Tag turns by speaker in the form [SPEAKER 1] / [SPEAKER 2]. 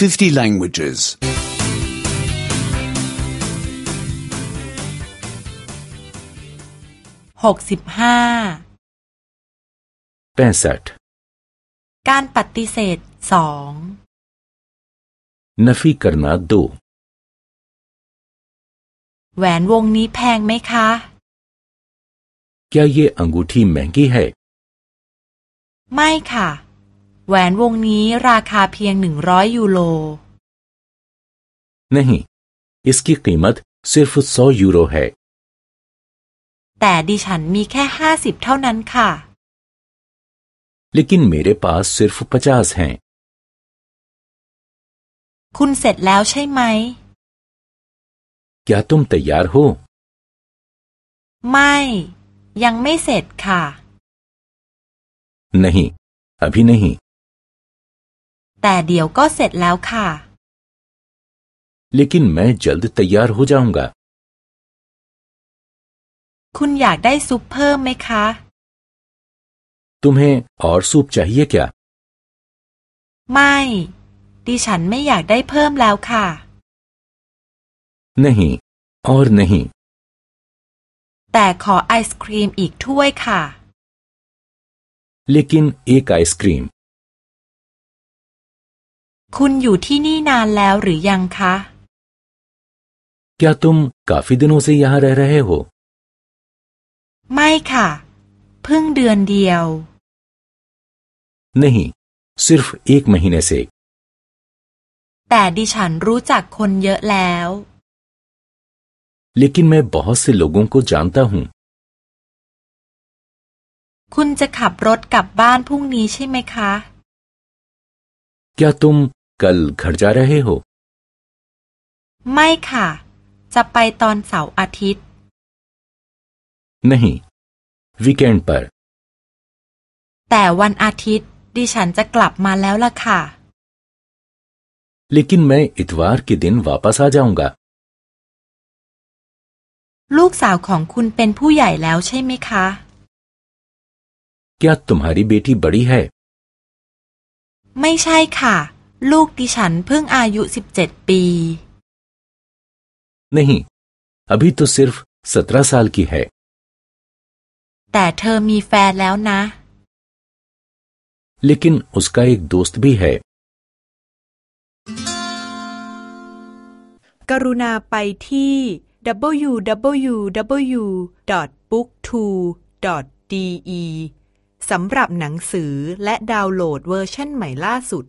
[SPEAKER 1] 50 languages.
[SPEAKER 2] หกสิบห้า
[SPEAKER 3] पैंसठ
[SPEAKER 2] การปฏิเสธสอง
[SPEAKER 3] नफी करना दो
[SPEAKER 2] แหวนวงนี้แพงไหมคะ
[SPEAKER 3] क्या ये अंगूठी महंगी है
[SPEAKER 2] ไม่ค่ะ แหวนวงนี้ราคาเพียงหนึ่งร้อยยูโร
[SPEAKER 3] नहीं इसकी कीमत सिर्फ सौ यूरो है
[SPEAKER 2] แต่ดิฉันมีแค่ห้าสิบเท่านั้นค่ะ
[SPEAKER 3] लेकिन मेरे पास सिर्फ पचास हैं
[SPEAKER 2] คุณเสร็จแล้วใช่ไหม
[SPEAKER 3] क्या तुम तैयार हो
[SPEAKER 2] ไม่ ยังไม่เสร็จค่ะ
[SPEAKER 3] नहीं अभी नहीं
[SPEAKER 2] แต่เดี๋ยวก็เสร็จแล้วค่ะ
[SPEAKER 3] लेकिन मैं जल्द तैयार हो जाऊंगा
[SPEAKER 2] คุณอยากได้ซุปเพิ่มไหมคะ
[SPEAKER 3] तुम्हें और सूप चाहिए क्या
[SPEAKER 2] ไม่ ดิฉันไม่อยากได้เพิ่มแล้วค่ะ
[SPEAKER 3] नहीं और नहीं
[SPEAKER 2] แต่ขอไอศครีมอีกถ้วยค่ะ
[SPEAKER 3] लेकिन एक आइसक्रीम
[SPEAKER 2] คุณอยู่ที่นี่นานแล้วหรือยังคะ
[SPEAKER 3] क्या तुम काफी दिनों से यहाँ रह रहे हो
[SPEAKER 2] ไม่ค่ะ เพิ่งเดือนเดียว
[SPEAKER 3] नहीं सिर्फ एक महीने से
[SPEAKER 2] แต่ดิฉันรู้จักคนเยอะแล้ว
[SPEAKER 3] लेकिन मैं बहुत से लोगों को जानता हूँ
[SPEAKER 2] คุณจะขับรถกลับบ้านพรุ่งนี้ใช่ไหมคะ
[SPEAKER 3] क्या तुम कल घर जा रहे हो
[SPEAKER 2] ไม่ค่ะ จะไปตอนเสาร์อาทิตย์
[SPEAKER 3] नहीं वीकेंड पर
[SPEAKER 2] แต่วันอาทิตย์ ดิฉันจะกลับมาแล้วล่ะค่ะ
[SPEAKER 3] लेकिन मैं इतवार के दिन वापस आ जाऊंगा
[SPEAKER 2] ลูกสาวของคุณเป็นผู้ใหญ่แล้วใช่ไหมคะ
[SPEAKER 3] क्या तुम्हारी बेटी बड़ी है
[SPEAKER 2] ไม่ใช่ค่ะ ลูกดิฉันเพิ่งอายุสิบเจ็ดปี
[SPEAKER 3] नहीं अभी तो सिर्फ सत्रह साल की है
[SPEAKER 2] แต่เธอมีแฟนแล้วนะ
[SPEAKER 3] लेकिन उसका एक दोस्त भी है
[SPEAKER 4] กรุณาไปที่ www.booktwo.de สำหรับหนังสือและดาวน์โหลดเวอร์ชันใหม่ล่าสุด